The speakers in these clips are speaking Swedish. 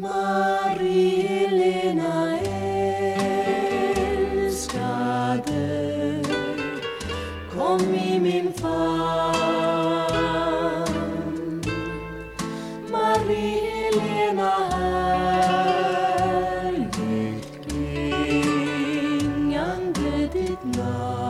Marie-Helena älskade Kom i min famn. Marie-Helena härligt klingande ditt namn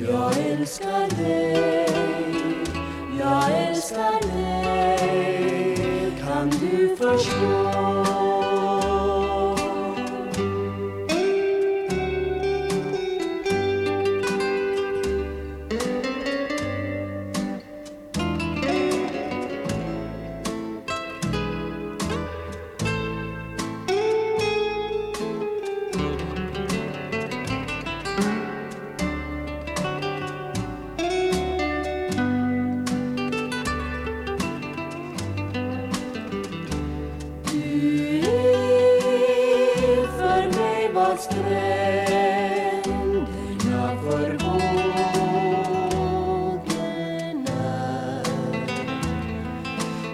Jag älskar dig, jag älskar dig Kan du förstå? Var vad stränderna för är.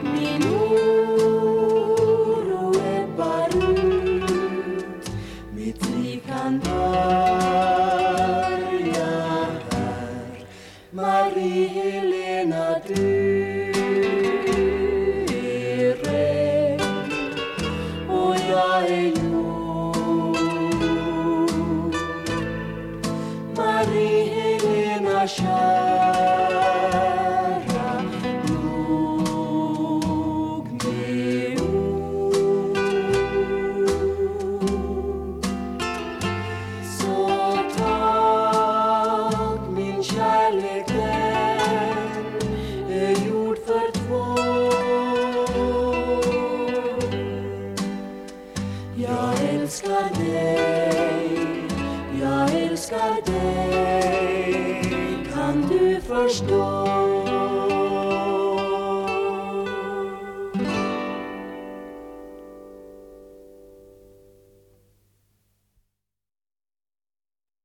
Min oro ebbar ut. Mitt liv kan börja här. Marie-Helena, du Marie-Helena kära nog med ord Så tag min kärlek den är gjord för två Jag älskar dig, jag älskar dig förstå?